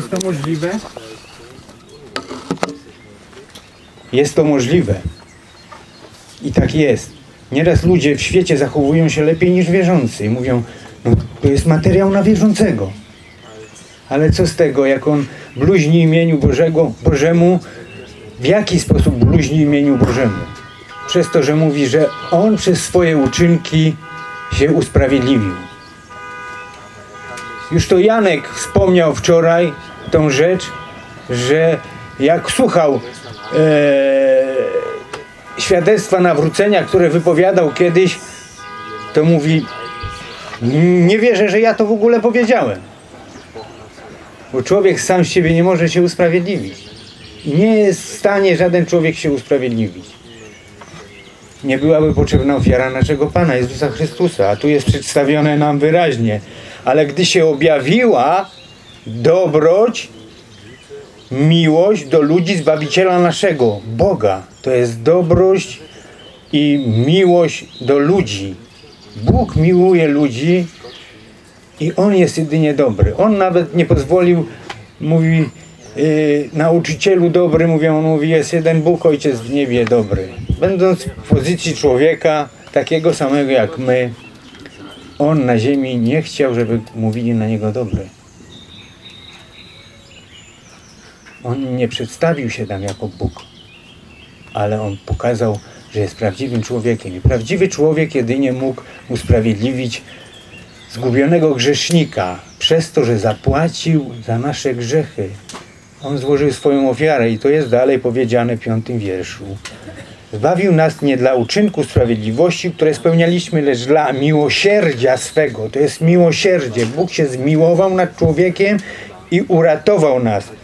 Jest to możliwe? Jest to możliwe. I tak jest. Nieraz ludzie w świecie zachowują się lepiej niż wierzący i mówią, no to jest materiał na wierzącego. Ale co z tego, jak on bluźni imieniu Bożego, Bożemu, w jaki sposób bluźni imieniu Bożemu? Przez to, że mówi, że on przez swoje uczynki się usprawiedliwił. Już to Janek wspomniał wczoraj tą rzecz, że jak słuchał e, świadectwa nawrócenia, które wypowiadał kiedyś, to mówi, nie wierzę, że ja to w ogóle powiedziałem. Bo człowiek sam z siebie nie może się usprawiedliwić. I nie jest w stanie żaden człowiek się usprawiedliwić. Nie byłaby potrzebna ofiara naszego Pana Jezusa Chrystusa, a tu jest przedstawione nam wyraźnie. Ale gdy się objawiła dobroć, miłość do ludzi Zbawiciela naszego, Boga. To jest dobrość i miłość do ludzi. Bóg miłuje ludzi i On jest jedynie dobry. On nawet nie pozwolił, mówi yy, nauczycielu dobry, mówią, on mówi, jest jeden Bóg, Ojciec w niebie dobry. Będąc w pozycji człowieka, takiego samego jak my, On na ziemi nie chciał, żeby mówili na Niego dobry. On nie przedstawił się tam jako Bóg, ale On pokazał, że jest prawdziwym człowiekiem. I prawdziwy człowiek jedynie mógł usprawiedliwić zgubionego grzesznika przez to, że zapłacił za nasze grzechy. On złożył swoją ofiarę i to jest dalej powiedziane w piątym wierszu. Zbawił nas nie dla uczynku sprawiedliwości, które spełnialiśmy, lecz dla miłosierdzia swego. To jest miłosierdzie. Bóg się zmiłował nad człowiekiem i uratował nas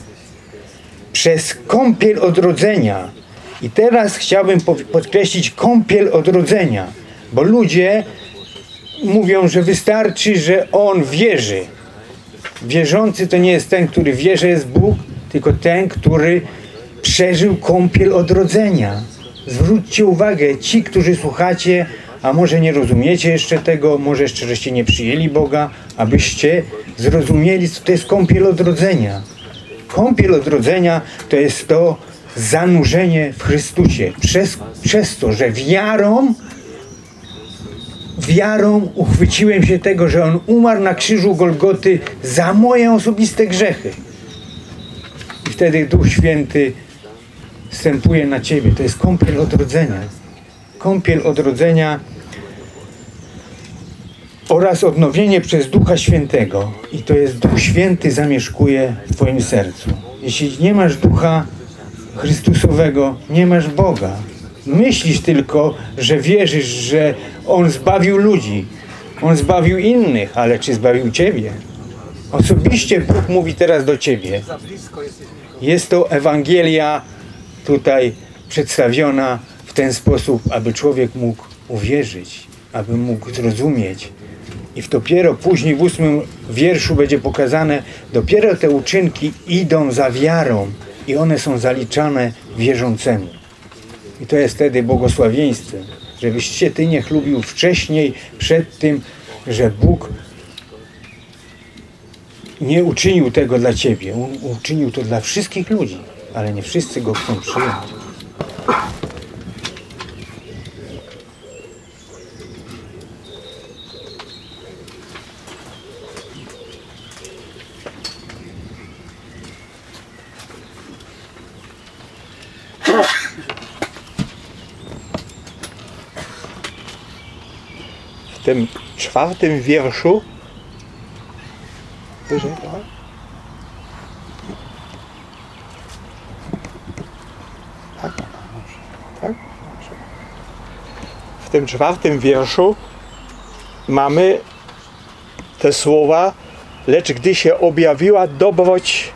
przez kąpiel odrodzenia. I teraz chciałbym podkreślić kąpiel odrodzenia, bo ludzie mówią, że wystarczy, że on wierzy. Wierzący to nie jest ten, który wie, że jest Bóg, tylko ten, który przeżył kąpiel odrodzenia. Zwróćcie uwagę, ci, którzy słuchacie, a może nie rozumiecie jeszcze tego, może jeszcze żeście nie przyjęli Boga, abyście zrozumieli, co to jest kąpiel odrodzenia. Kąpiel odrodzenia to jest to zanurzenie w Chrystusie. Przez, przez to, że wiarą wiarą uchwyciłem się tego, że On umarł na krzyżu Golgoty za moje osobiste grzechy. I wtedy Duch Święty wstępuje na Ciebie. To jest kąpiel odrodzenia. Kąpiel odrodzenia oraz odnowienie przez Ducha Świętego. I to jest Duch Święty zamieszkuje w Twoim sercu. Jeśli nie masz Ducha Chrystusowego, nie masz Boga. Myślisz tylko, że wierzysz, że On zbawił ludzi. On zbawił innych, ale czy zbawił Ciebie? Osobiście Bóg mówi teraz do Ciebie. Jest to Ewangelia tutaj przedstawiona w ten sposób, aby człowiek mógł uwierzyć, aby mógł zrozumieć. I dopiero później w ósmym wierszu będzie pokazane, dopiero te uczynki idą za wiarą i one są zaliczane wierzącemu. I to jest wtedy błogosławieństwem, żebyś się Ty nie chlubił wcześniej, przed tym, że Bóg nie uczynił tego dla Ciebie. Uczynił to dla wszystkich ludzi, ale nie wszyscy Go chcą przyjąć. Tym czwartym wierszu wyżej? Tak, tak, w tym czwartym wierszu mamy te słowa lecz gdy się objawiła dobroć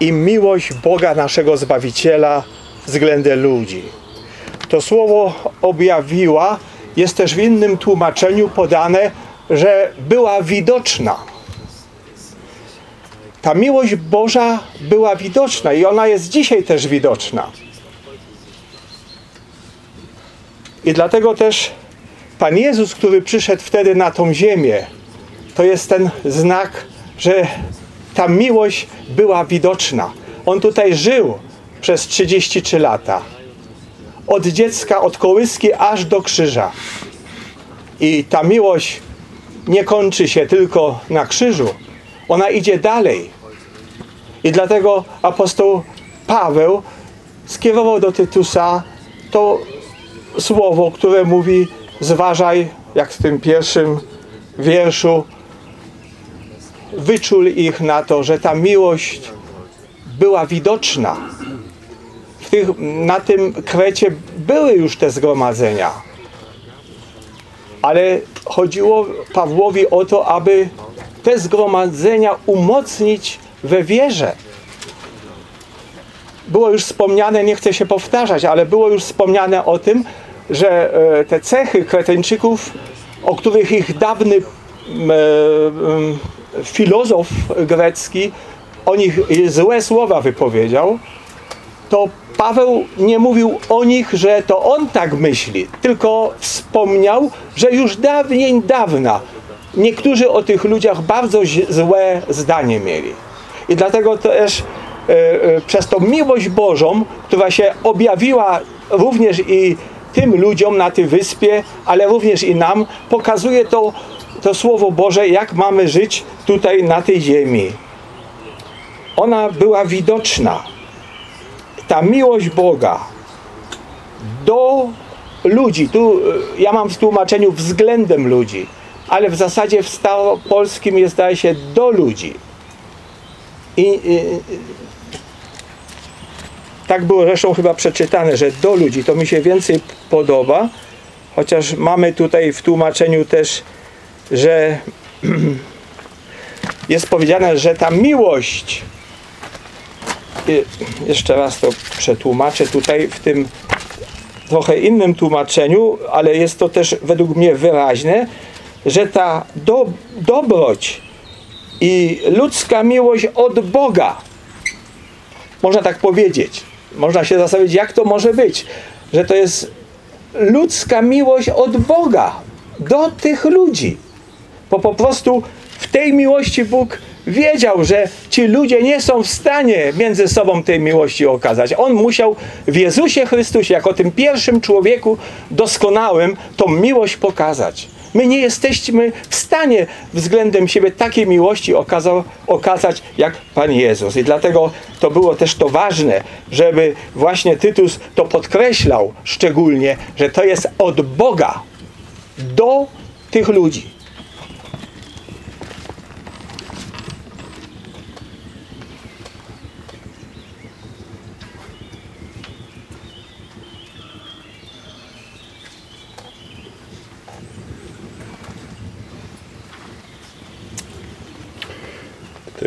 i miłość Boga naszego Zbawiciela względem ludzi. To słowo objawiła jest też w innym tłumaczeniu podane, że była widoczna. Ta miłość Boża była widoczna i ona jest dzisiaj też widoczna. I dlatego też Pan Jezus, który przyszedł wtedy na tą ziemię, to jest ten znak, że ta miłość była widoczna. On tutaj żył przez 33 lata. Od dziecka, od kołyski aż do krzyża. I ta miłość nie kończy się tylko na krzyżu. Ona idzie dalej. I dlatego apostoł Paweł skierował do Tytusa to słowo, które mówi zważaj, jak w tym pierwszym wierszu, wyczul ich na to, że ta miłość była widoczna. Tych, na tym krecie były już te zgromadzenia. Ale chodziło Pawłowi o to, aby te zgromadzenia umocnić we wierze. Było już wspomniane, nie chcę się powtarzać, ale było już wspomniane o tym, że e, te cechy Kreteńczyków, o których ich dawny e, filozof grecki o nich złe słowa wypowiedział, to Paweł nie mówił o nich, że to on tak myśli, tylko wspomniał, że już dawniej dawna niektórzy o tych ludziach bardzo złe zdanie mieli. I dlatego też e, e, przez tą miłość Bożą, która się objawiła również i tym ludziom na tej wyspie, ale również i nam, pokazuje to, to Słowo Boże, jak mamy żyć tutaj na tej ziemi. Ona była widoczna ta miłość Boga do ludzi, tu e, ja mam w tłumaczeniu względem ludzi, ale w zasadzie w staropolskim jest zdaje się do ludzi. I, i tak było zresztą chyba przeczytane, że do ludzi, to mi się więcej podoba, chociaż mamy tutaj w tłumaczeniu też, że jest powiedziane, że ta miłość jeszcze raz to przetłumaczę tutaj w tym trochę innym tłumaczeniu, ale jest to też według mnie wyraźne, że ta do, dobroć i ludzka miłość od Boga, można tak powiedzieć, można się zastanowić, jak to może być, że to jest ludzka miłość od Boga do tych ludzi. Bo po prostu w tej miłości Bóg wiedział, że ci ludzie nie są w stanie między sobą tej miłości okazać. On musiał w Jezusie Chrystusie, jako tym pierwszym człowieku doskonałym, tą miłość pokazać. My nie jesteśmy w stanie względem siebie takiej miłości okazał, okazać jak Pan Jezus. I dlatego to było też to ważne, żeby właśnie Tytus to podkreślał szczególnie, że to jest od Boga do tych ludzi.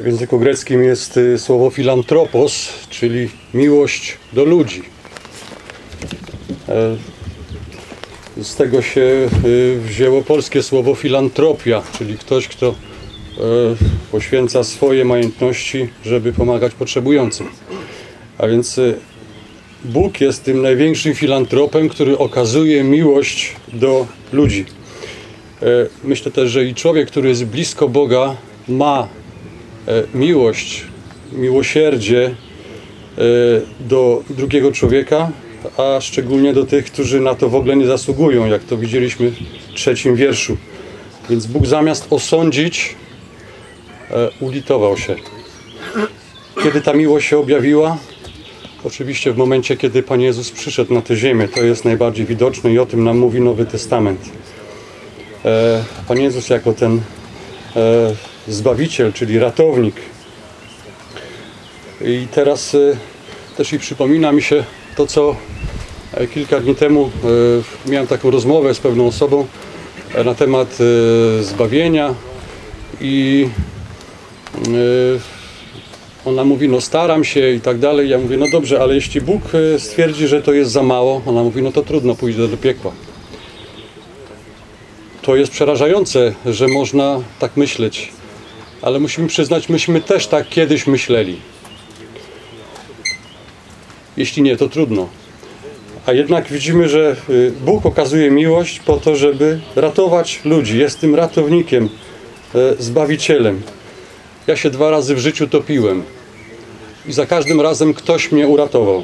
W języku greckim jest y, słowo filantropos, czyli miłość do ludzi. E, Z tego się y, wzięło polskie słowo filantropia, czyli ktoś, kto e, poświęca swoje majątności, żeby pomagać potrzebującym. A więc y, Bóg jest tym największym filantropem, który okazuje miłość do ludzi. E, Myślę też, że i człowiek, który jest blisko Boga, ma miłość, miłosierdzie e, do drugiego człowieka, a szczególnie do tych, którzy na to w ogóle nie zasługują, jak to widzieliśmy w trzecim wierszu. Więc Bóg zamiast osądzić, e, ulitował się. Kiedy ta miłość się objawiła? Oczywiście w momencie, kiedy Pan Jezus przyszedł na tę ziemię. To jest najbardziej widoczne i o tym nam mówi Nowy Testament. E, Pan Jezus jako ten e, Zbawiciel, czyli ratownik. I teraz e, też i przypomina mi się to, co e, kilka dni temu e, miałem taką rozmowę z pewną osobą na temat zbawienia i ona mówi, no staram się i tak dalej. Ja mówię, no dobrze, ale jeśli Bóg stwierdzi, że to jest za mało, ona mówi, no to trudno, pójdę do piekła. To jest przerażające, że można tak myśleć, ale musimy przyznać, myśmy też tak kiedyś myśleli. Jeśli nie, to trudno. A jednak widzimy, że y, Bóg okazuje miłość po to, żeby ratować ludzi. Jest tym ratownikiem, e, zbawicielem. Ja się dwa razy w życiu topiłem i za każdym razem ktoś mnie uratował.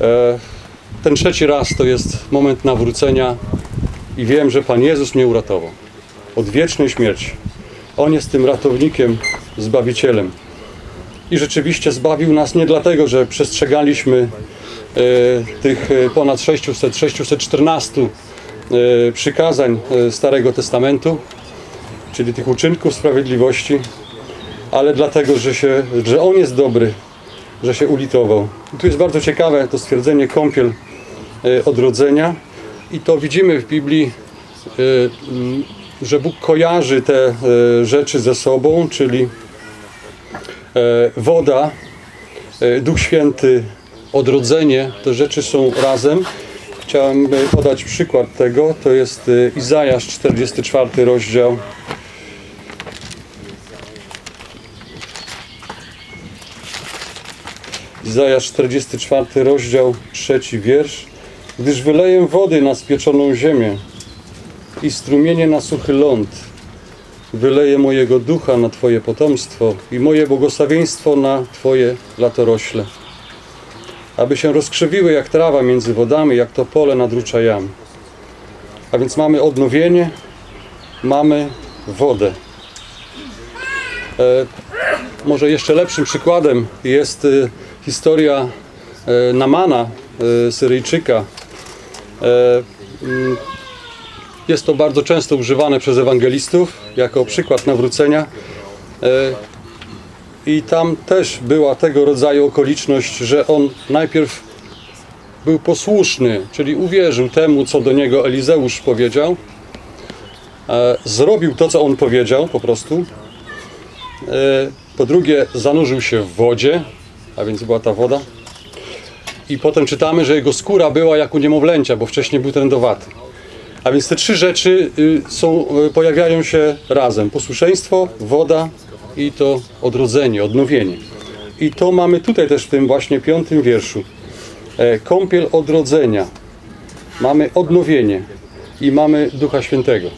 E, ten trzeci raz to jest moment nawrócenia i wiem, że Pan Jezus mnie uratował od wiecznej śmierci. On jest tym ratownikiem, zbawicielem. I rzeczywiście zbawił nas nie dlatego, że przestrzegaliśmy e, tych e, ponad 600, 614 e, przykazań e, Starego Testamentu, czyli tych uczynków sprawiedliwości, ale dlatego, że, się, że On jest dobry, że się ulitował. I tu jest bardzo ciekawe to stwierdzenie kąpiel e, odrodzenia i to widzimy w Biblii, że Bóg kojarzy te e, rzeczy ze sobą, czyli e, woda, e, Duch Święty, odrodzenie, te rzeczy są razem. Chciałem podać przykład tego, to jest Izajasz 44 rozdział. Izajasz 44 rozdział, trzeci wiersz. Gdyż wyleję wody na spieczoną ziemię i strumienie na suchy ląd. Wyleję mojego ducha na Twoje potomstwo i moje błogosławieństwo na Twoje latorośle. Aby się rozkrzewiły jak trawa między wodami, jak to pole nad ruczajami. A więc mamy odnowienie, mamy wodę. E, może jeszcze lepszym przykładem jest e, historia e, Namana, e, Syryjczyka. E, mm, jest to bardzo często używane przez ewangelistów jako przykład nawrócenia. E, I tam też była tego rodzaju okoliczność, że on najpierw był posłuszny, czyli uwierzył temu, co do niego Elizeusz powiedział. E, Zrobił to, co on powiedział po prostu. E, Po drugie, zanurzył się w wodzie, a więc była ta woda. I potem czytamy, że jego skóra była jak u niemowlęcia, bo wcześniej był trędowaty. A więc te trzy rzeczy y, są, y, pojawiają się razem. Posłuszeństwo, woda i to odrodzenie, odnowienie. I to mamy tutaj też w tym właśnie piątym wierszu. E, Kąpiel odrodzenia. Mamy odnowienie i mamy Ducha Świętego.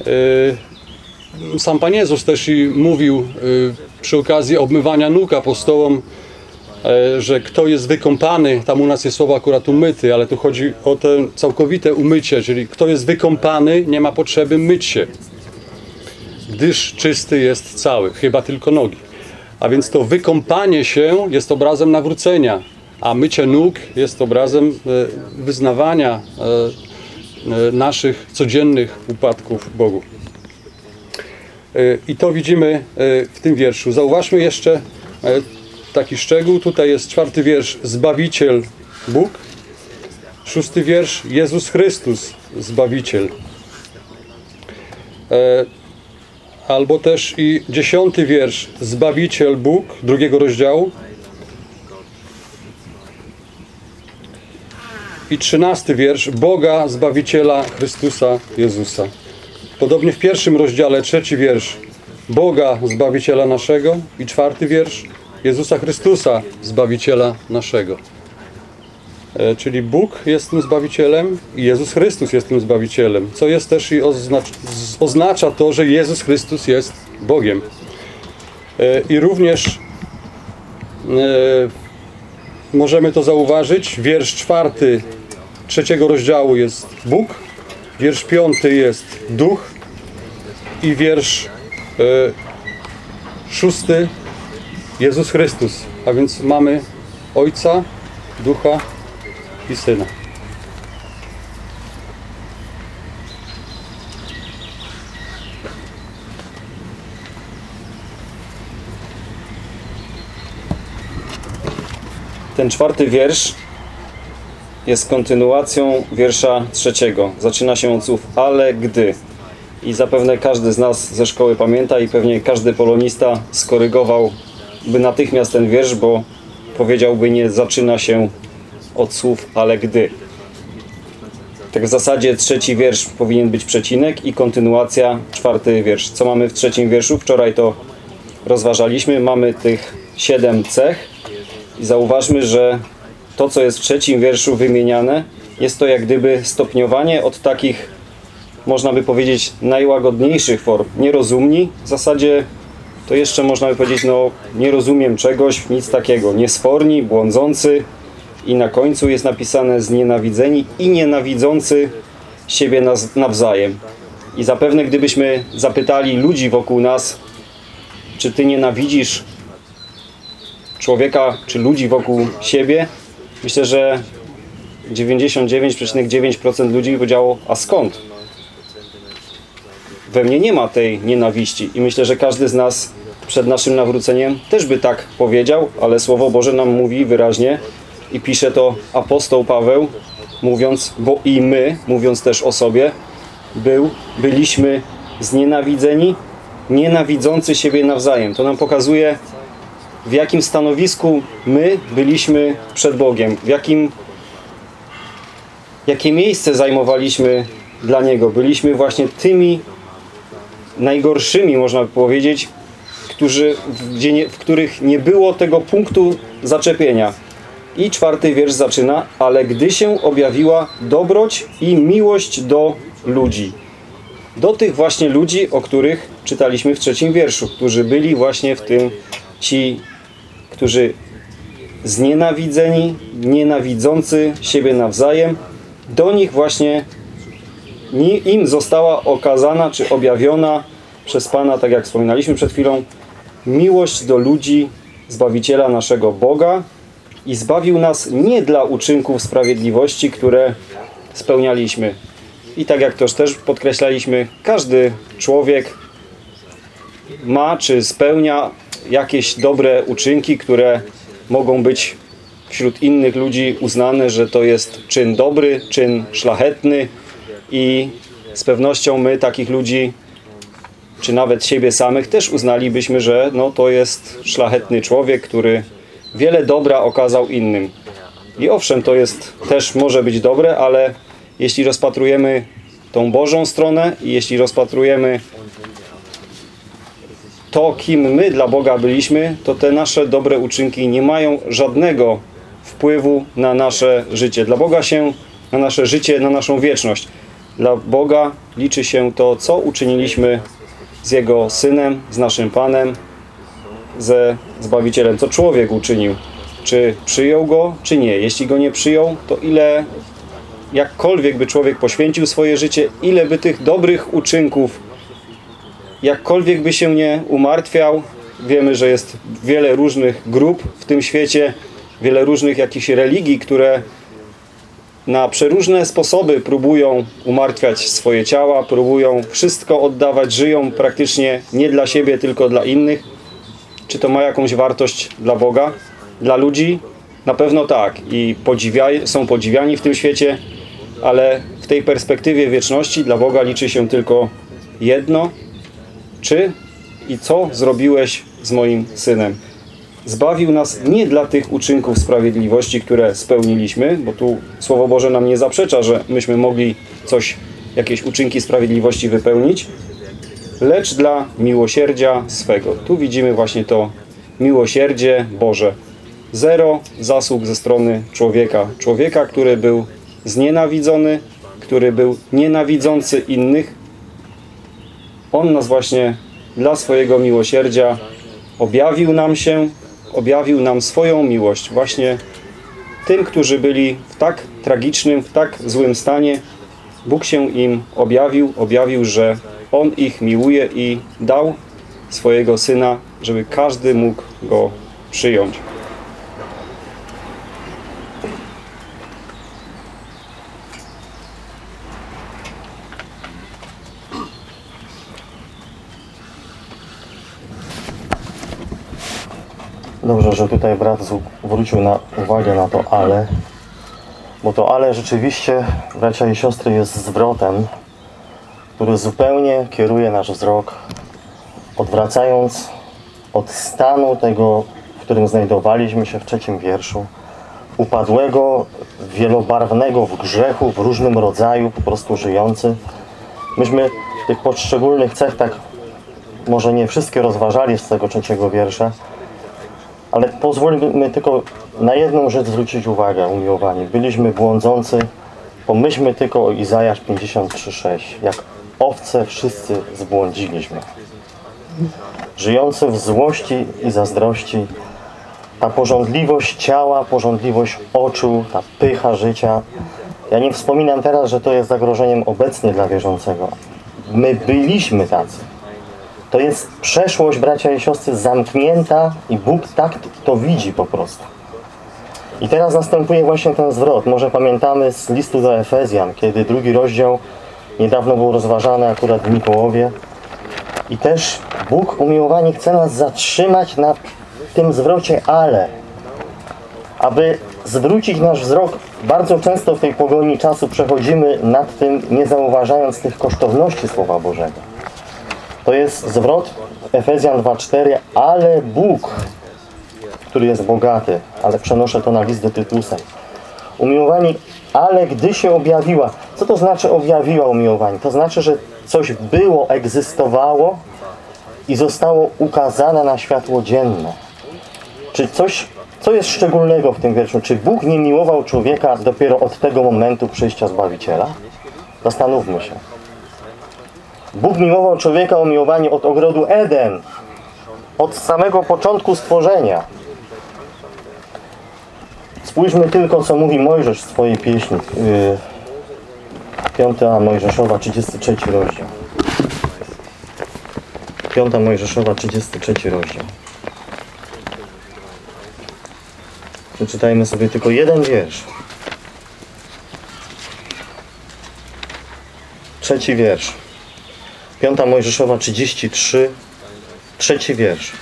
E, Sam Pan Jezus też i mówił y, przy okazji obmywania nóg apostołom, że kto jest wykąpany, tam u nas jest słowo akurat umyty, ale tu chodzi o to całkowite umycie, czyli kto jest wykąpany, nie ma potrzeby myć się, gdyż czysty jest cały, chyba tylko nogi. A więc to wykąpanie się jest obrazem nawrócenia, a mycie nóg jest obrazem e, wyznawania e, e, naszych codziennych upadków Bogu. E, I to widzimy e, w tym wierszu. Zauważmy jeszcze e, taki szczegół. Tutaj jest czwarty wiersz Zbawiciel Bóg. Szósty wiersz Jezus Chrystus Zbawiciel. E, Albo też i dziesiąty wiersz Zbawiciel Bóg drugiego rozdziału. I trzynasty wiersz Boga Zbawiciela Chrystusa Jezusa. Podobnie w pierwszym rozdziale, trzeci wiersz Boga Zbawiciela naszego i czwarty wiersz Jezusa Chrystusa Zbawiciela naszego. E, Czyli Bóg jest tym Zbawicielem i Jezus Chrystus jest tym Zbawicielem, co jest też i oznacz, z- oznacza to, że Jezus Chrystus jest Bogiem. E, I również e, możemy to zauważyć, wiersz czwarty trzeciego rozdziału jest Bóg, wiersz piąty jest Duch i wiersz szósty Jezus Chrystus. A więc mamy Ojca, Ducha i Syna. Ten czwarty wiersz jest kontynuacją wiersza trzeciego. Zaczyna się od słów ale gdy. I zapewne każdy z nas ze szkoły pamięta i pewnie każdy polonista skorygowałby natychmiast ten wiersz, bo powiedziałby nie zaczyna się od słów ale gdy. Tak w zasadzie trzeci wiersz powinien być przecinek i kontynuacja czwarty wiersz. Co mamy w trzecim wierszu? Wczoraj to rozważaliśmy. Mamy tych siedem cech i zauważmy, że to, co jest w trzecim wierszu wymieniane, jest to jak gdyby stopniowanie od takich, można by powiedzieć, najłagodniejszych form. Nierozumni, w zasadzie to jeszcze można by powiedzieć, no nie rozumiem czegoś, nic takiego. Niesforni, błądzący i na końcu jest napisane znienawidzeni i nienawidzący siebie nawzajem. I zapewne gdybyśmy zapytali ludzi wokół nas, czy ty nienawidzisz człowieka, czy ludzi wokół siebie, myślę, że 99,9% ludzi powiedziało, a skąd? We mnie nie ma tej nienawiści i myślę, że każdy z nas przed naszym nawróceniem też by tak powiedział, ale Słowo Boże nam mówi wyraźnie i pisze to apostoł Paweł, mówiąc, bo i my, mówiąc też o sobie, był, byliśmy znienawidzeni, nienawidzący siebie nawzajem. To nam pokazuje, w jakim stanowisku my byliśmy przed Bogiem, w jakim jakie miejsce zajmowaliśmy dla Niego. Byliśmy właśnie tymi najgorszymi, można by powiedzieć, którzy, gdzie nie, w których nie było tego punktu zaczepienia. I czwarty wiersz zaczyna, ale gdy się objawiła dobroć i miłość do ludzi. Do tych właśnie ludzi, o których czytaliśmy w trzecim wierszu, którzy byli właśnie w tym ci, którzy znienawidzeni, nienawidzący siebie nawzajem, do nich właśnie ni- im została okazana czy objawiona przez Pana, tak jak wspominaliśmy przed chwilą, miłość do ludzi, Zbawiciela naszego Boga i zbawił nas nie dla uczynków sprawiedliwości, które spełnialiśmy. I tak jak toż też podkreślaliśmy, każdy człowiek ma czy spełnia jakieś dobre uczynki, które mogą być wśród innych ludzi uznane, że to jest czyn dobry, czyn szlachetny i z pewnością my takich ludzi, czy nawet siebie samych też uznalibyśmy, że no to jest szlachetny człowiek, który wiele dobra okazał innym. I owszem, to jest też może być dobre, ale jeśli rozpatrujemy tą Bożą stronę i jeśli rozpatrujemy to, kim my dla Boga byliśmy, to te nasze dobre uczynki nie mają żadnego wpływu na nasze życie. Dla Boga się, na nasze życie, na naszą wieczność. Dla Boga liczy się to, co uczyniliśmy z Jego Synem, z naszym Panem, ze Zbawicielem, co człowiek uczynił. Czy przyjął Go, czy nie. Jeśli Go nie przyjął, to ile, jakkolwiek by człowiek poświęcił swoje życie, ile by tych dobrych uczynków jakkolwiek by się nie umartwiał, wiemy, że jest wiele różnych grup w tym świecie, wiele różnych jakichś religii, które na przeróżne sposoby próbują umartwiać swoje ciała, próbują wszystko oddawać, żyją praktycznie nie dla siebie, tylko dla innych. Czy to ma jakąś wartość dla Boga? Dla ludzi? Na pewno tak. I są podziwiani w tym świecie, ale w tej perspektywie wieczności dla Boga liczy się tylko jedno, czy i co zrobiłeś z moim synem? Zbawił nas nie dla tych uczynków sprawiedliwości, które spełniliśmy, bo tu Słowo Boże nam nie zaprzecza, że myśmy mogli coś, jakieś uczynki sprawiedliwości wypełnić, lecz dla miłosierdzia swego. Tu widzimy właśnie to miłosierdzie Boże. Zero zasług ze strony człowieka. Człowieka, który był znienawidzony, który był nienawidzący innych, on nas właśnie dla swojego miłosierdzia objawił nam się, objawił nam swoją miłość właśnie tym, którzy byli w tak tragicznym, w tak złym stanie. Bóg się im objawił, objawił, że On ich miłuje i dał swojego Syna, żeby każdy mógł Go przyjąć. Dobrze, że tutaj brat zwrócił na uwagę na to ale, bo to ale rzeczywiście, bracia i siostry, jest zwrotem, który zupełnie kieruje nasz wzrok, odwracając od stanu tego, w którym znajdowaliśmy się w trzecim wierszu, upadłego, wielobarwnego w grzechu, w różnym rodzaju, po prostu żyjący. Myśmy tych poszczególnych cech tak może nie wszystkie rozważali z tego trzeciego wiersza, ale pozwólmy tylko na jedną rzecz zwrócić uwagę, umiłowani. Byliśmy błądzący. Pomyślmy tylko o Izajasz 53,6. Jak owce wszyscy zbłądziliśmy. żyjący w złości i zazdrości, ta porządliwość ciała, porządliwość oczu, ta pycha życia. Ja nie wspominam teraz, że to jest zagrożeniem obecnie dla wierzącego. My byliśmy tacy. To jest przeszłość, bracia i siostry, zamknięta i Bóg tak to widzi po prostu. I teraz następuje właśnie ten zwrot. Może pamiętamy z listu do Efezjan, kiedy drugi rozdział niedawno był rozważany akurat w Mikołowie. I też Bóg umiłowani chce nas zatrzymać na tym zwrocie ale. Aby zwrócić nasz wzrok, bardzo często w tej pogoni czasu przechodzimy nad tym, nie zauważając tych kosztowności Słowa Bożego. To jest zwrot Efezjan 2,4 ale Bóg, który jest bogaty, ale przenoszę to na list do Tytusa. Umiłowani, ale gdy się objawiła, co to znaczy objawiła umiłowani? To znaczy, że coś było, egzystowało i zostało ukazane na światło dzienne. Czy coś, co jest szczególnego w tym wierszu? Czy Bóg nie miłował człowieka dopiero od tego momentu przyjścia Zbawiciela? Zastanówmy się. Bóg miłował człowieka umiłowanie od ogrodu Eden, od samego początku stworzenia. Spójrzmy tylko, co mówi Mojżesz w swojej pieśni. Yy, Piąta Mojżeszowa, 33 rozdział. Piąta Mojżeszowa, 33 rozdział. Przeczytajmy sobie tylko jeden wiersz. Trzeci wiersz. Piąta Mojżeszowa 33, trzeci wiersz.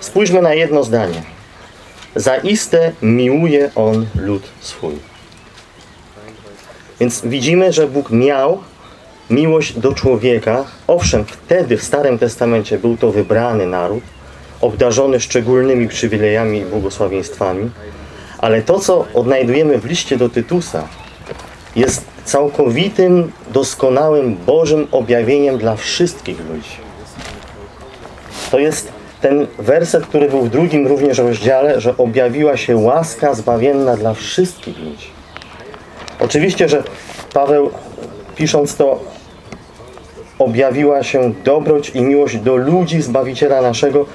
Spójrzmy na jedno zdanie. Zaiste miłuje On lud swój. Więc widzimy, że Bóg miał miłość do człowieka. Owszem, wtedy w Starym Testamencie był to wybrany naród, obdarzony szczególnymi przywilejami i błogosławieństwami, ale to, co odnajdujemy w liście do Tytusa, jest całkowitym, doskonałym Bożym objawieniem dla wszystkich ludzi. To jest ten werset, który był w drugim również rozdziale, że objawiła się łaska zbawienna dla wszystkich ludzi. Oczywiście, że Paweł pisząc to objawiła się dobroć i miłość do ludzi Zbawiciela naszego.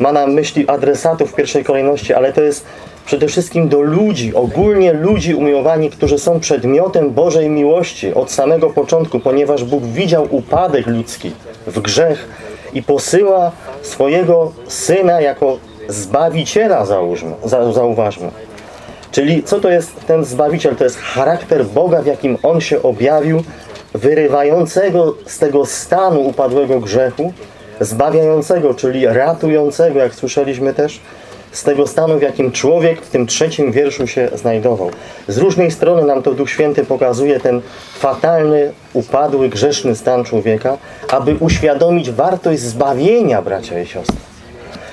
Ma na myśli adresatów w pierwszej kolejności, ale to jest przede wszystkim do ludzi, ogólnie ludzi umiłowani, którzy są przedmiotem Bożej miłości od samego początku, ponieważ Bóg widział upadek ludzki w grzech i posyła swojego Syna jako Zbawiciela, załóżmy, za- zauważmy. Czyli co to jest ten Zbawiciel? To jest charakter Boga, w jakim On się objawił, wyrywającego z tego stanu upadłego grzechu, zbawiającego, czyli ratującego, jak słyszeliśmy też, z tego stanu, w jakim człowiek w tym trzecim wierszu się znajdował. Z różnej strony nam to Duch Święty pokazuje ten fatalny, upadły, grzeszny stan człowieka, aby uświadomić wartość zbawienia, bracia i siostry.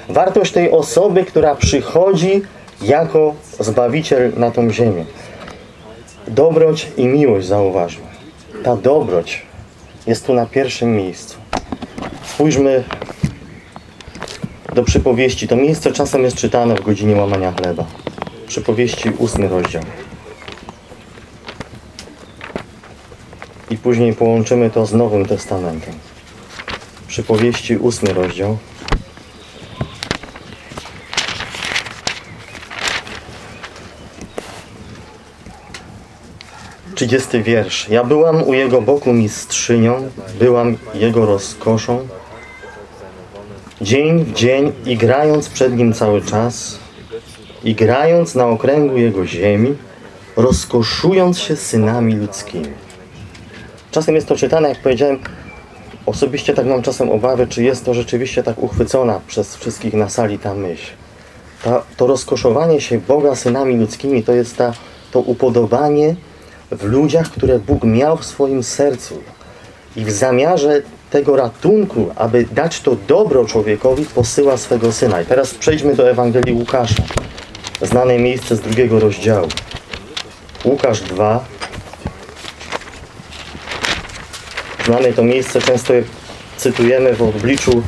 Wartość tej osoby, która przychodzi jako Zbawiciel na tą ziemię. Dobroć i miłość, zauważmy. Ta dobroć jest tu na pierwszym miejscu. Spójrzmy do przypowieści. To miejsce czasem jest czytane w godzinie łamania chleba. Przypowieści, ósmy rozdział. I później połączymy to z Nowym Testamentem. Przypowieści, ósmy rozdział. Trzydziesty wiersz. Ja byłam u jego boku mistrzynią, byłam jego rozkoszą. Dzień w dzień i grając przed nim cały czas, i grając na okręgu jego ziemi, rozkoszując się synami ludzkimi. Czasem jest to czytane, jak powiedziałem, osobiście tak mam czasem obawy, czy jest to rzeczywiście tak uchwycona przez wszystkich na sali ta myśl. Ta, to rozkoszowanie się Boga synami ludzkimi to jest ta, to upodobanie w ludziach, które Bóg miał w swoim sercu. I w zamiarze tego ratunku, aby dać to dobro człowiekowi, posyła swego Syna. I teraz przejdźmy do Ewangelii Łukasza. Znane miejsce z drugiego rozdziału. Łukasz 2. Znane to miejsce często je cytujemy w obliczu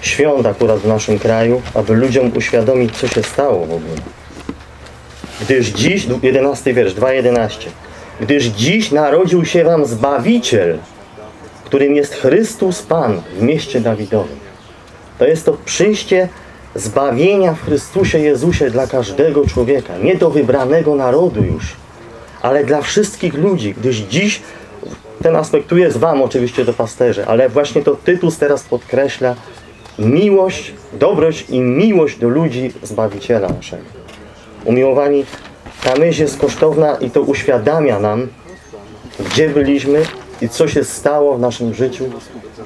świąt akurat w naszym kraju, aby ludziom uświadomić, co się stało w ogóle. Gdyż dziś, 11 wiersz, 2.11 Gdyż dziś narodził się wam Zbawiciel, którym jest Chrystus Pan w mieście Dawidowym. To jest to przyjście zbawienia w Chrystusie Jezusie dla każdego człowieka, nie do wybranego narodu już, ale dla wszystkich ludzi, gdyż dziś ten aspekt tu jest Wam oczywiście do pasterzy, ale właśnie to Tytus teraz podkreśla miłość, dobroć i miłość do ludzi Zbawiciela naszego. Umiłowani, ta myśl jest kosztowna i to uświadamia nam, gdzie byliśmy i co się stało w naszym życiu,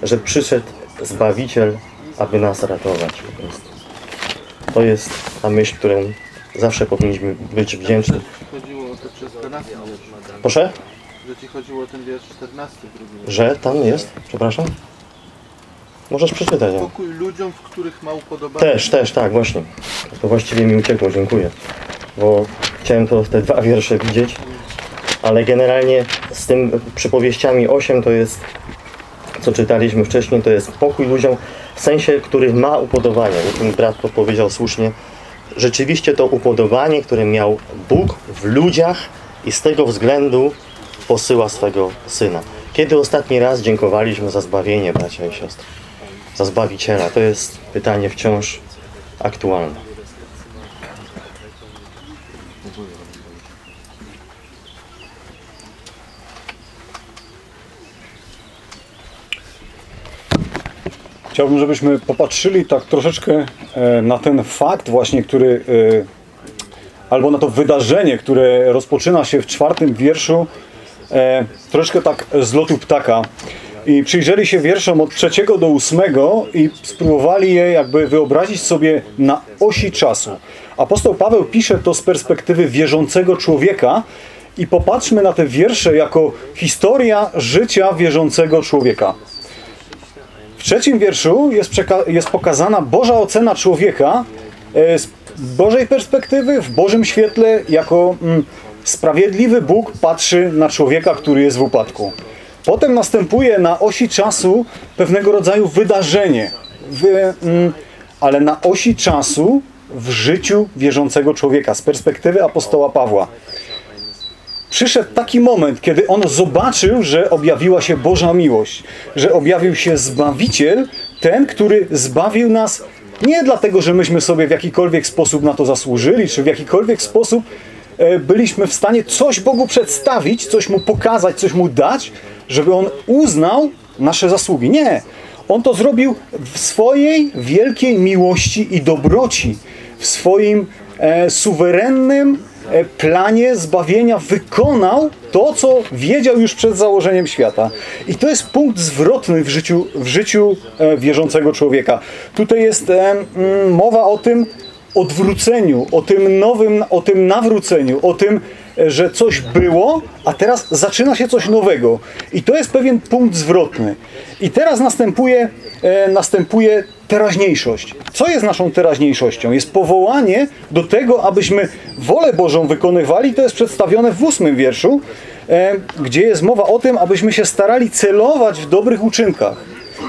że przyszedł Zbawiciel, aby nas ratować po prostu. To jest ta myśl, którą zawsze powinniśmy być wdzięczni. chodziło o to przez 14 wiersz, Proszę, że ci chodziło o ten wiersz 14 drugi. że tam jest, przepraszam? Możesz przeczytać. ja. Pokój ludziom, w których ma upodobanie. Też, też, tak, właśnie. To właściwie mi uciekło, dziękuję. Bo chciałem to te dwa wiersze widzieć, ale generalnie z tym przypowieściami 8 to jest, co czytaliśmy wcześniej, to jest pokój ludziom w sensie, który ma upodobanie. Mój brat podpowiedział słusznie. Rzeczywiście to upodobanie, które miał Bóg w ludziach i z tego względu posyła swego Syna. Kiedy ostatni raz dziękowaliśmy za zbawienie, bracia i siostry? za Zbawiciela? To jest pytanie wciąż aktualne. Chciałbym, żebyśmy popatrzyli tak troszeczkę e, na ten fakt właśnie, który e, albo na to wydarzenie, które rozpoczyna się w czwartym wierszu e, troszkę tak z lotu ptaka i przyjrzeli się wierszom od trzeciego do ósmego i spróbowali je jakby wyobrazić sobie na osi czasu. Apostoł Paweł pisze to z perspektywy wierzącego człowieka i popatrzmy na te wiersze jako historia życia wierzącego człowieka. W trzecim wierszu jest, jest pokazana Boża ocena człowieka e, z Bożej perspektywy, w Bożym świetle, jako mm, sprawiedliwy Bóg patrzy na człowieka, który jest w upadku. Potem następuje na osi czasu pewnego rodzaju wydarzenie, w, mm, ale na osi czasu w życiu wierzącego człowieka z perspektywy apostoła Pawła przyszedł taki moment, kiedy on zobaczył, że objawiła się Boża miłość, że objawił się Zbawiciel, ten, który zbawił nas nie dlatego, że myśmy sobie w jakikolwiek sposób na to zasłużyli, czy w jakikolwiek sposób e, byliśmy w stanie coś Bogu przedstawić, coś Mu pokazać, coś Mu dać, żeby On uznał nasze zasługi. Nie. On to zrobił w swojej wielkiej miłości i dobroci, w swoim e, suwerennym planie zbawienia wykonał to, co wiedział już przed założeniem świata. I to jest punkt zwrotny w życiu, w życiu e, wierzącego człowieka. Tutaj jest e, mowa o tym odwróceniu, o tym nowym, o tym nawróceniu, o tym, e, że coś było, a teraz zaczyna się coś nowego. I to jest pewien punkt zwrotny. I teraz następuje, e, następuje teraźniejszość. Co jest naszą teraźniejszością? Jest powołanie do tego, abyśmy wolę Bożą wykonywali. To jest przedstawione w ósmym wierszu, e, gdzie jest mowa o tym, abyśmy się starali celować w dobrych uczynkach.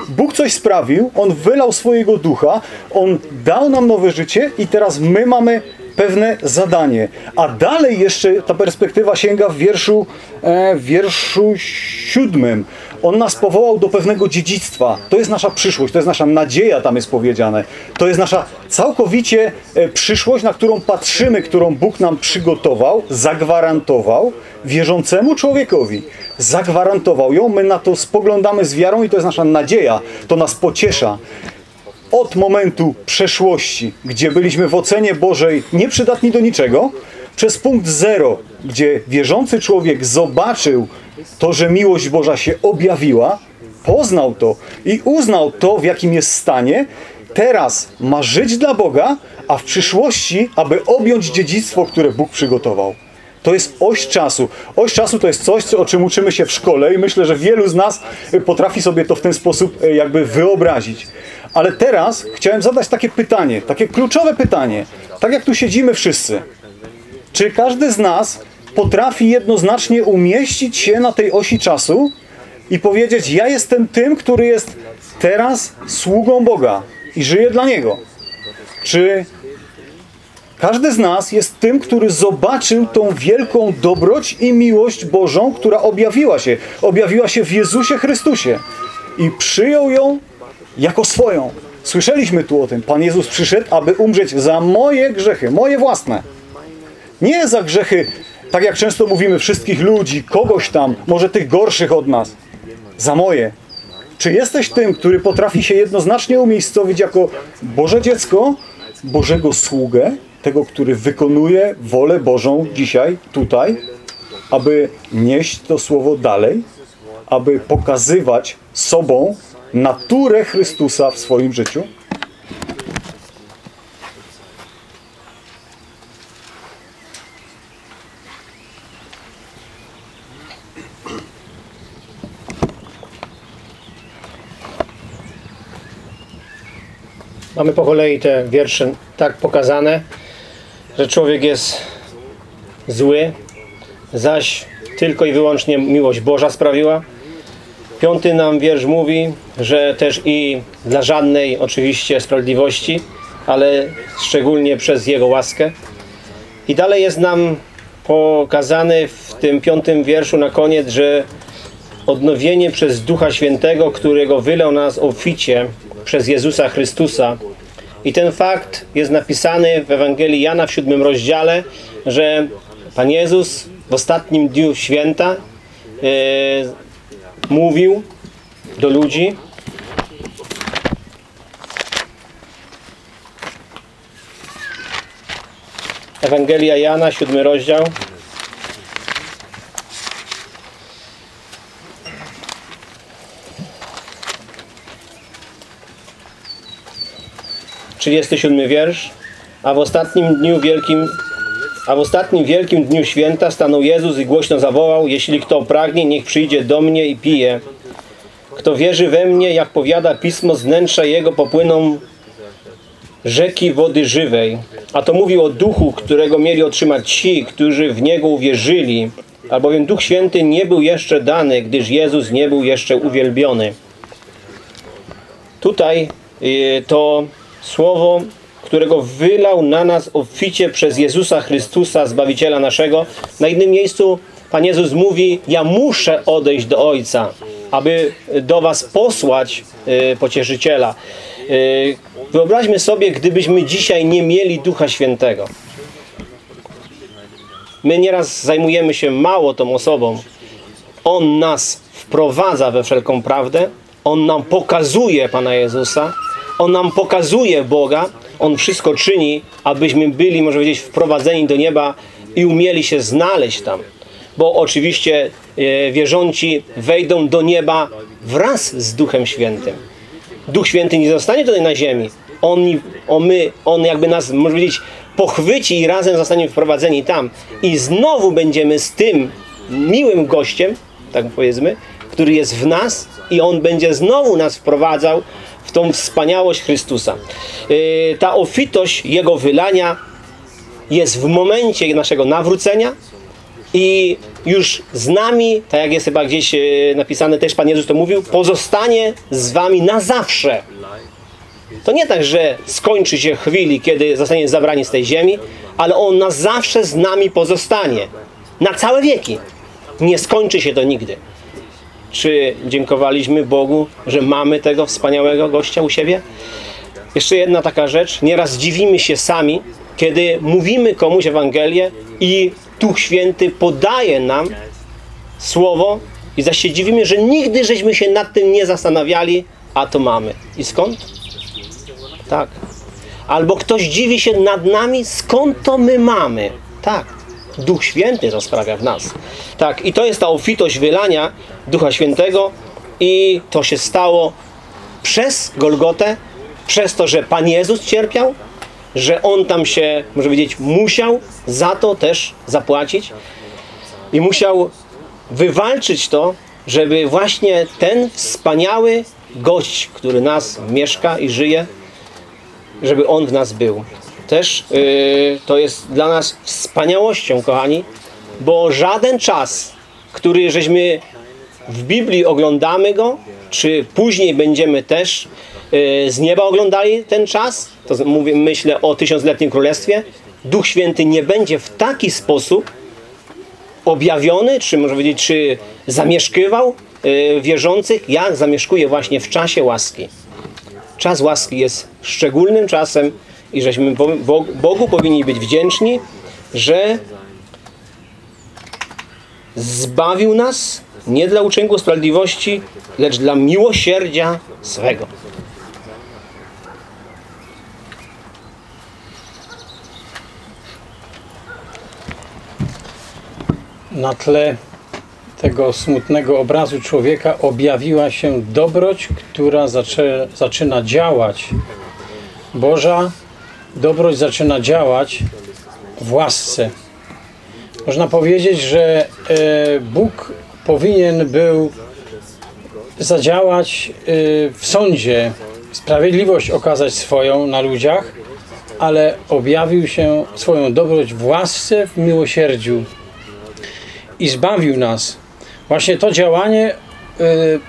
Bóg coś sprawił, On wylał swojego ducha, On dał nam nowe życie i teraz my mamy pewne zadanie. A dalej jeszcze ta perspektywa sięga w wierszu, e, w wierszu siódmym. On nas powołał do pewnego dziedzictwa. To jest nasza przyszłość, to jest nasza nadzieja, tam jest powiedziane. To jest nasza całkowicie e, przyszłość, na którą patrzymy, którą Bóg nam przygotował, zagwarantował wierzącemu człowiekowi. Zagwarantował ją, my na to spoglądamy z wiarą i to jest nasza nadzieja. To nas pociesza od momentu przeszłości, gdzie byliśmy w ocenie Bożej nieprzydatni do niczego, przez punkt zero, gdzie wierzący człowiek zobaczył to, że miłość Boża się objawiła, poznał to i uznał to, w jakim jest stanie, teraz ma żyć dla Boga, a w przyszłości, aby objąć dziedzictwo, które Bóg przygotował. To jest oś czasu. Oś czasu to jest coś, co- o czym uczymy się w szkole i myślę, że wielu z nas y, potrafi sobie to w ten sposób y, jakby wyobrazić. Ale teraz chciałem zadać takie pytanie, takie kluczowe pytanie. Tak jak tu siedzimy wszyscy. Czy każdy z nas potrafi jednoznacznie umieścić się na tej osi czasu i powiedzieć: Ja jestem tym, który jest teraz sługą Boga i żyje dla Niego? Czy każdy z nas jest tym, który zobaczył tą wielką dobroć i miłość Bożą, która objawiła się, objawiła się w Jezusie Chrystusie i przyjął ją jako swoją. Słyszeliśmy tu o tym. Pan Jezus przyszedł, aby umrzeć za moje grzechy, moje własne. Nie za grzechy, tak jak często mówimy, wszystkich ludzi, kogoś tam, może tych gorszych od nas. Za moje. Czy jesteś tym, który potrafi się jednoznacznie umiejscowić jako Boże dziecko, Bożego sługę, tego, który wykonuje wolę Bożą dzisiaj, tutaj, aby nieść to słowo dalej, aby pokazywać sobą naturę Chrystusa w swoim życiu? Mamy po kolei te wiersze tak pokazane, że człowiek jest zły, zaś tylko i wyłącznie miłość Boża sprawiła. Piąty nam wiersz mówi, że też i dla żadnej oczywiście sprawiedliwości, ale szczególnie przez Jego łaskę. I dalej jest nam pokazane w tym piątym wierszu na koniec, że odnowienie przez Ducha Świętego, którego wylał nas obficie przez Jezusa Chrystusa. I ten fakt jest napisany w Ewangelii Jana w siódmym rozdziale, że Pan Jezus w ostatnim dniu święta e, mówił do ludzi Ewangelia Jana, siódmy rozdział. 37 wiersz. A w ostatnim dniu wielkim a w ostatnim wielkim dniu święta stanął Jezus i głośno zawołał: Jeśli kto pragnie, niech przyjdzie do mnie i pije. Kto wierzy we mnie, jak powiada pismo, z wnętrza jego popłyną rzeki wody żywej. A to mówił o duchu, którego mieli otrzymać ci, którzy w niego uwierzyli. Albowiem Duch Święty nie był jeszcze dany, gdyż Jezus nie był jeszcze uwielbiony. Tutaj y, to słowo, którego wylał na nas obficie przez Jezusa Chrystusa, Zbawiciela naszego. Na innym miejscu Pan Jezus mówi, ja muszę odejść do Ojca, aby do was posłać y, pocieszyciela. Y, wyobraźmy sobie, gdybyśmy dzisiaj nie mieli Ducha Świętego. My nieraz zajmujemy się mało tą osobą. On nas wprowadza we wszelką prawdę. On nam pokazuje Pana Jezusa. On nam pokazuje Boga. On wszystko czyni, abyśmy byli, może powiedzieć, wprowadzeni do nieba i umieli się znaleźć tam. Bo oczywiście e, wierząci wejdą do nieba wraz z Duchem Świętym. Duch Święty nie zostanie tutaj na ziemi. On, on, my, on jakby nas, może powiedzieć, pochwyci i razem zostaniemy wprowadzeni tam. I znowu będziemy z tym miłym gościem, tak powiedzmy, który jest w nas i on będzie znowu nas wprowadzał w tą wspaniałość Chrystusa. Yy, ta ofitość Jego wylania jest w momencie naszego nawrócenia i już z nami, tak jak jest chyba gdzieś e, napisane, też Pan Jezus to mówił, pozostanie z wami na zawsze. To nie tak, że skończy się chwili, kiedy zostanie zabrani z tej ziemi, ale On na zawsze z nami pozostanie. Na całe wieki. Nie skończy się to nigdy. Czy dziękowaliśmy Bogu, że mamy tego wspaniałego gościa u siebie? Jeszcze jedna taka rzecz. Nieraz dziwimy się sami, kiedy mówimy komuś Ewangelię i Duch Święty podaje nam słowo i zaś się dziwimy, że nigdy żeśmy się nad tym nie zastanawiali, a to mamy. I skąd? Tak. Albo ktoś dziwi się nad nami, skąd to my mamy. Tak. Duch Święty to sprawia w nas. Tak. I to jest ta ofitość wylania Ducha Świętego i to się stało przez Golgotę, przez to, że Pan Jezus cierpiał, że On tam się, może powiedzieć, musiał za to też zapłacić i musiał wywalczyć to, żeby właśnie ten wspaniały gość, który nas mieszka i żyje, żeby On w nas był. Też yy, to jest dla nas wspaniałością, kochani, bo żaden czas, który żeśmy w Biblii oglądamy go, czy później będziemy też yy, z nieba oglądali ten czas, to mówię, myślę o tysiącletnim królestwie, Duch Święty nie będzie w taki sposób objawiony, czy może powiedzieć, czy zamieszkywał yy, wierzących, jak zamieszkuje właśnie w czasie łaski. czas łaski jest szczególnym czasem i żeśmy Bo- Bo- Bogu powinni być wdzięczni, że zbawił nas nie dla uczynku sprawiedliwości, lecz dla miłosierdzia swego. na tle tego smutnego obrazu człowieka objawiła się dobroć, która zaczyna działać. Boża dobroć zaczyna działać w łasce. Można powiedzieć, że e, Bóg powinien był zadziałać e, w sądzie, sprawiedliwość okazać swoją na ludziach, ale objawił się swoją dobroć w łasce, w miłosierdziu i zbawił nas. Właśnie to działanie y,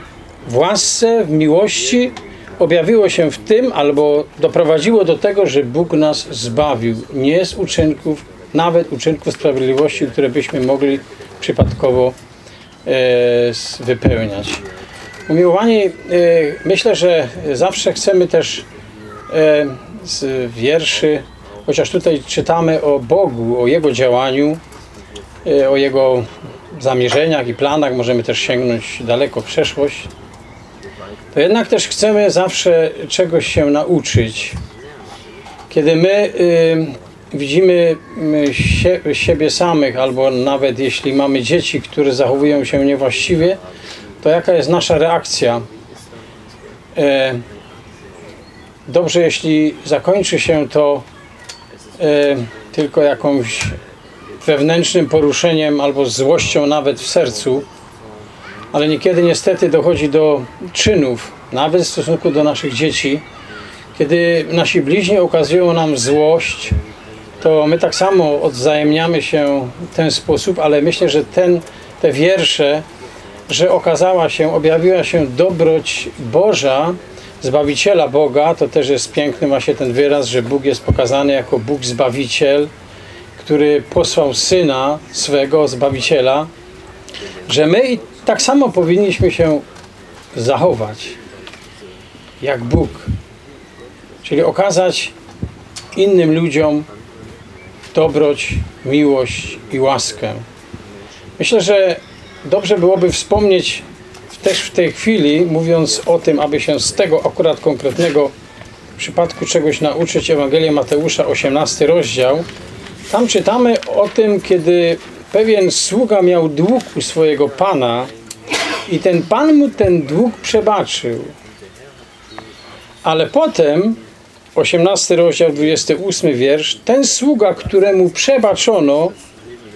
w łasce, w miłości objawiło się w tym, albo doprowadziło do tego, że Bóg nas zbawił. Nie z uczynków, nawet uczynków sprawiedliwości, które byśmy mogli przypadkowo e, wypełniać. Umiłowani, e, myślę, że zawsze chcemy też e, z wierszy, chociaż tutaj czytamy o Bogu, o Jego działaniu, e, o Jego zamierzeniach i planach, możemy też sięgnąć daleko w przeszłość, to jednak też chcemy zawsze czegoś się nauczyć. Kiedy my y, widzimy y, sie, siebie samych, albo nawet jeśli mamy dzieci, które zachowują się niewłaściwie, to jaka jest nasza reakcja? E, dobrze, jeśli zakończy się to e, tylko jakąś wewnętrznym poruszeniem albo złością nawet w sercu, ale niekiedy niestety dochodzi do czynów, nawet w stosunku do naszych dzieci. Kiedy nasi bliźni okazują nam złość, to my tak samo odwzajemniamy się w ten sposób, ale myślę, że ten, te wiersze, że okazała się, objawiła się dobroć Boża, Zbawiciela Boga, to też jest piękny właśnie ten wyraz, że Bóg jest pokazany jako Bóg Zbawiciel, który posłał Syna swego, Zbawiciela, że my tak samo powinniśmy się zachować jak Bóg. Czyli okazać innym ludziom dobroć, miłość i łaskę. Myślę, że dobrze byłoby wspomnieć też w tej chwili, mówiąc o tym, aby się z tego akurat konkretnego przypadku czegoś nauczyć, Ewangelię Mateusza, 18 rozdział. Tam czytamy o tym, kiedy pewien sługa miał dług u swojego pana i ten pan mu ten dług przebaczył. Ale potem, 18 rozdział, 28 wiersz, ten sługa, któremu przebaczono,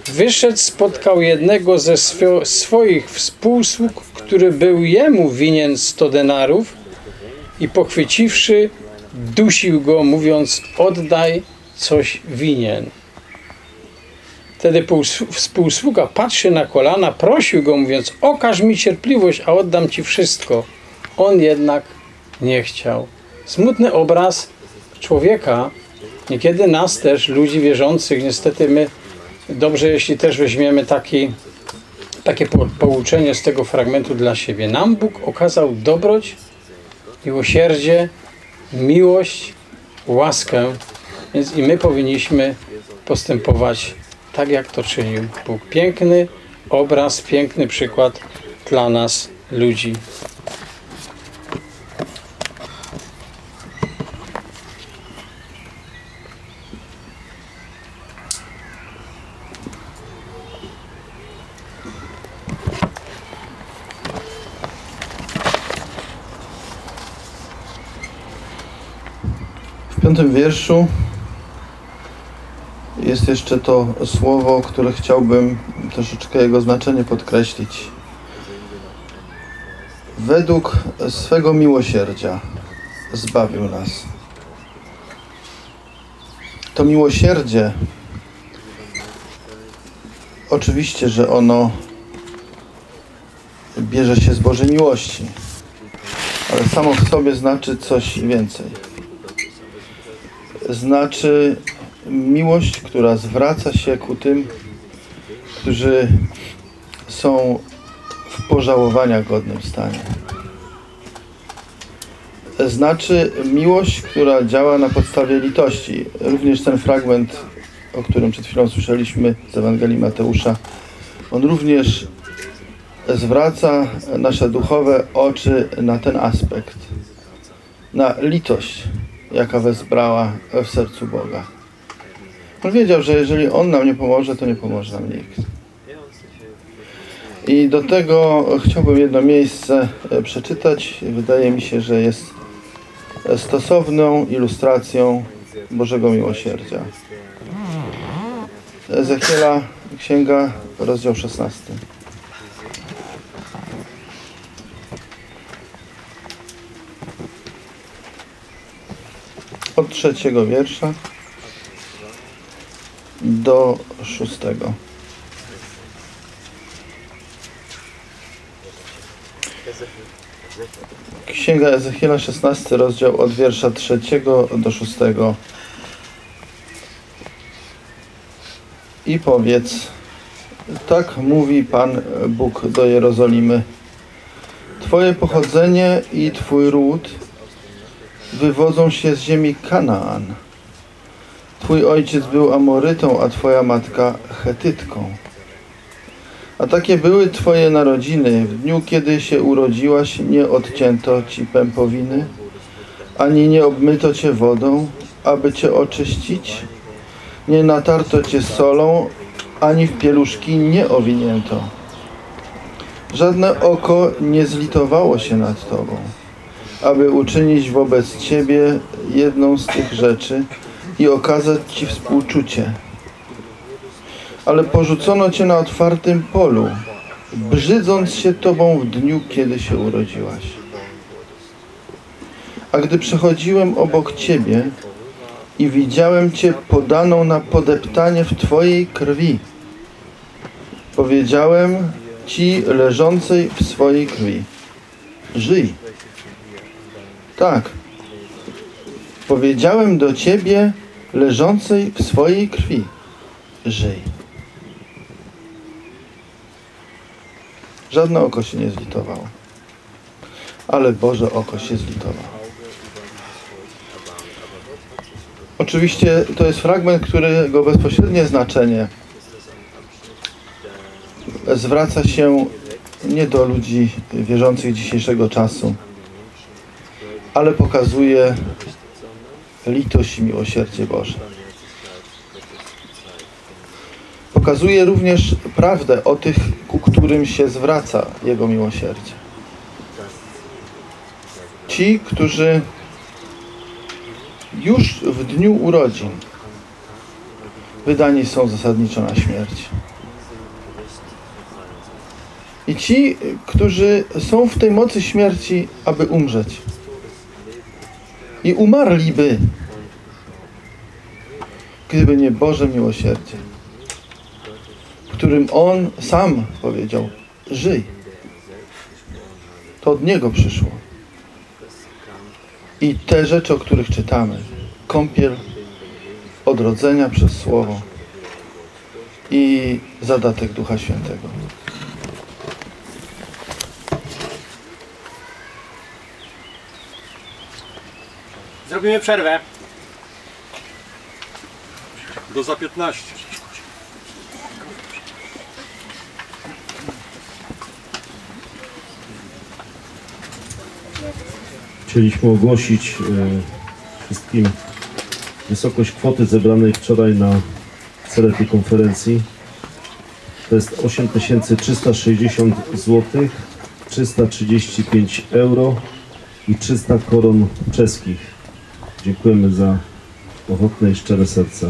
wyszedł, spotkał jednego ze swo- swoich współsług, który był jemu winien 100 denarów i pochwyciwszy, dusił go, mówiąc, oddaj coś winien. Wtedy półs- współsługa patrzy na kolana, prosił go, mówiąc, okaż mi cierpliwość, a oddam ci wszystko. On jednak nie chciał. Smutny obraz człowieka, niekiedy nas też, ludzi wierzących, niestety my, dobrze jeśli też weźmiemy taki, takie po- pouczenie z tego fragmentu dla siebie. Nam Bóg okazał dobroć, miłosierdzie, miłość, łaskę, więc i my powinniśmy postępować tak, jak to czynił Bóg. Piękny obraz, piękny przykład dla nas, ludzi. W piątym wierszu jest jeszcze to słowo, które chciałbym troszeczkę jego znaczenie podkreślić. Według swego miłosierdzia zbawił nas. To miłosierdzie, oczywiście, że ono bierze się z Bożej miłości, ale samo w sobie znaczy coś więcej znaczy miłość, która zwraca się ku tym, którzy są w pożałowania godnym stanie. znaczy miłość, która działa na podstawie litości. Również ten fragment, o którym przed chwilą słyszeliśmy z Ewangelii Mateusza, on również zwraca nasze duchowe oczy na ten aspekt, na litość, jaka wezbrała w sercu Boga. On wiedział, że jeżeli On nam nie pomoże, to nie pomoże nam nikt. I do tego chciałbym jedno miejsce e, przeczytać. Wydaje mi się, że jest e, stosowną ilustracją Bożego Miłosierdzia. Ezechiela, księga, rozdział 16. Od trzeciego wiersza do szóstego. Księga Ezechiela, 16 rozdział od wiersza 3 do 6. I powiedz, tak mówi Pan Bóg do Jerozolimy. Twoje pochodzenie i Twój ród wywodzą się z ziemi Kanaan. Twój ojciec był Amorytą, a Twoja matka Chetytką. A takie były Twoje narodziny. W dniu, kiedy się urodziłaś, nie odcięto Ci pępowiny, ani nie obmyto Cię wodą, aby Cię oczyścić. Nie natarto Cię solą, ani w pieluszki nie owinięto. Żadne oko nie zlitowało się nad Tobą, aby uczynić wobec Ciebie jedną z tych rzeczy i okazać Ci współczucie ale porzucono cię na otwartym polu, brzydząc się tobą w dniu, kiedy się urodziłaś. A gdy przechodziłem obok ciebie i widziałem cię podaną na podeptanie w twojej krwi, powiedziałem ci leżącej w swojej krwi: Żyj. Tak. Powiedziałem do ciebie leżącej w swojej krwi: Żyj. Żadne oko się nie zlitowało. Ale Boże oko się zlitowało. Oczywiście to jest fragment, którego bezpośrednie znaczenie zwraca się nie do ludzi wierzących dzisiejszego czasu, ale pokazuje litość i miłosierdzie Boże. Pokazuje również prawdę o tych, ku którym się zwraca Jego miłosierdzie. Ci, którzy już w dniu urodzin wydani są zasadniczo na śmierć. I ci, którzy są w tej mocy śmierci, aby umrzeć. I umarliby, gdyby nie Boże miłosierdzie którym On sam powiedział: Żyj. To od Niego przyszło. I te rzeczy, o których czytamy, kąpiel odrodzenia przez Słowo i zadatek Ducha Świętego. Zrobimy przerwę. Do za 15. Chcieliśmy ogłosić e, wszystkim wysokość kwoty zebranej wczoraj na cele tej konferencji. To jest 8360 zł, 335 euro i 300 koron czeskich. Dziękujemy za ochotne i szczere serca.